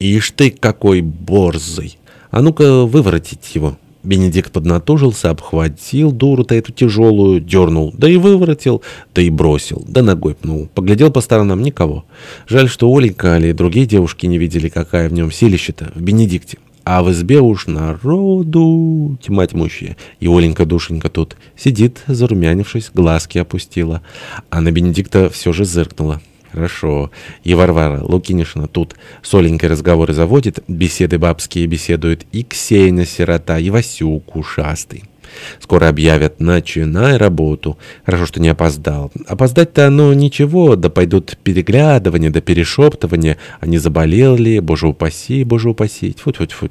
«Ишь ты, какой борзый! А ну-ка выворотить его!» Бенедикт поднатужился, обхватил дуру-то эту тяжелую, дернул, да и выворотил, да и бросил, да ногой пнул. Поглядел по сторонам — никого. Жаль, что Оленька или другие девушки не видели, какая в нем силища-то, в Бенедикте. А в избе уж народу тьма тьмущая. И Оленька-душенька тут сидит, зарумянившись, глазки опустила. А на Бенедикта все же зыркнула. Хорошо. И Варвара Лукинишна тут с Оленькой разговоры заводит, беседы бабские беседуют, и Ксения сирота, и Васюк ушастый. Скоро объявят «начинай работу». Хорошо, что не опоздал. Опоздать-то оно ничего, да пойдут переглядывания, да перешептывания. А не заболел ли? Боже упаси, боже упаси. Тьфу-тьфу-тьфу.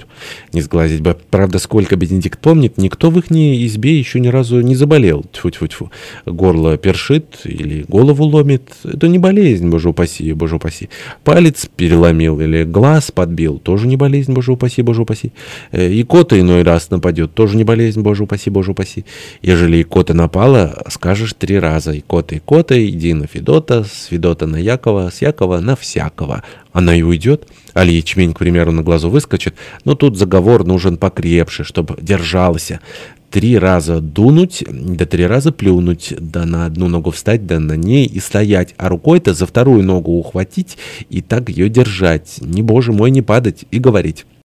Не сглазить бы. Правда, сколько Бенедикт помнит, никто в их избе еще ни разу не заболел. Тьфу-тьфу-тьфу. Горло першит или голову ломит. Это не болезнь, боже упаси, боже упаси. Палец переломил или глаз подбил. Тоже не болезнь, боже упаси, боже упаси. Э, и кота иной раз нападет. Тоже не болезнь, боже упаси упаси, боже упаси. Ежели икота напала, скажешь три раза. Икота, икота, иди на Федота, с Федота на Якова, с Якова на всякого. Она и уйдет. Али ячмень, к примеру, на глазу выскочит. Но тут заговор нужен покрепше, чтобы держался. Три раза дунуть, да три раза плюнуть, да на одну ногу встать, да на ней и стоять, а рукой-то за вторую ногу ухватить и так ее держать. Не, боже мой, не падать и говорить.